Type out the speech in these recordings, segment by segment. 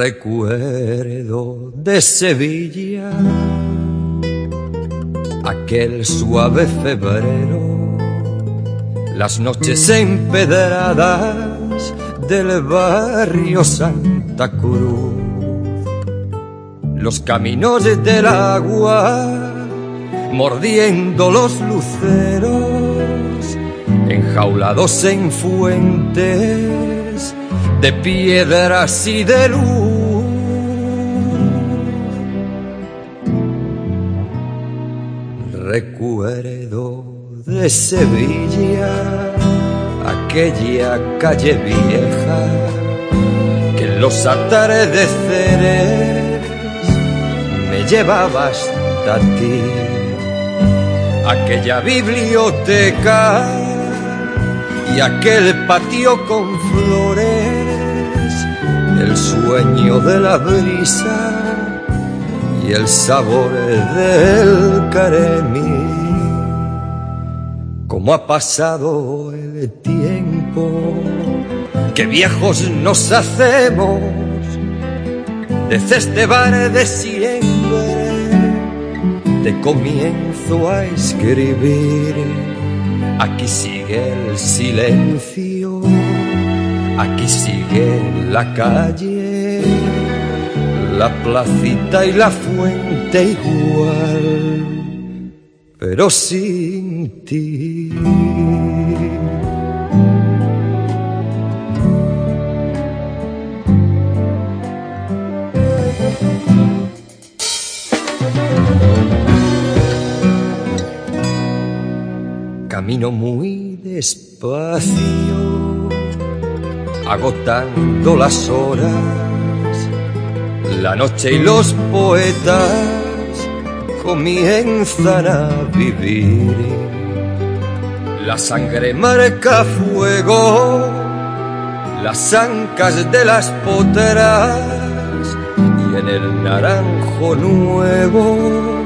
Recuerdo de Sevilla aquel suave febrero, las noches empedradas del barrio Santa Cruz, los caminos del agua mordiendo los luceros, enjaulados en fuentes de piedras y de luz. Recuerdo de Sevilla aquella calle vieja que en los atardeceres me llevaba hasta ti. Aquella biblioteca y aquel patio con flores, el sueño de la brisa y el sabor del caremí. Como ha pasado el tiempo, que viejos nos hacemos desde este bar de siempre, te comienzo a escribir Aquí sigue el silencio, aquí sigue la calle, la placita y la fuente igual, pero sin ti. camino muy despacio, agotando las horas, la noche y los poetas comienzan a vivir. La sangre marca fuego, las ancas de las potras y en el naranjo nuevo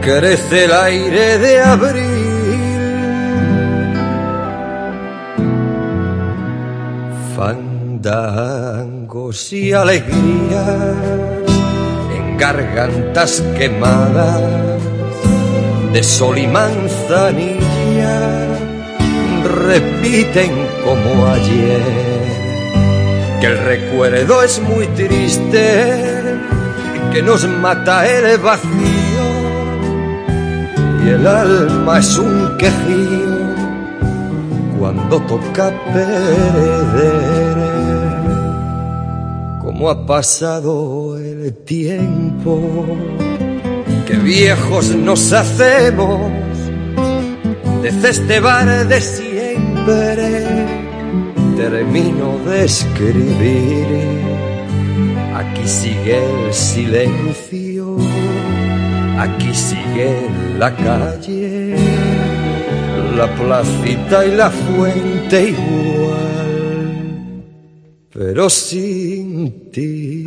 crece el aire de abril fandangos y alegrías en gargantas quemadas de sol y manzanilla repiten como ayer que el recuerdo es muy triste que nos mata el vacío y el alma es un quejío cuando toca perder. Como ha pasado el tiempo, que viejos nos hacemos desde este bar de siempre. Termino de escribir, aquí sigue el silencio, aquí sigue la calle la placita y la fuente pero sin ti.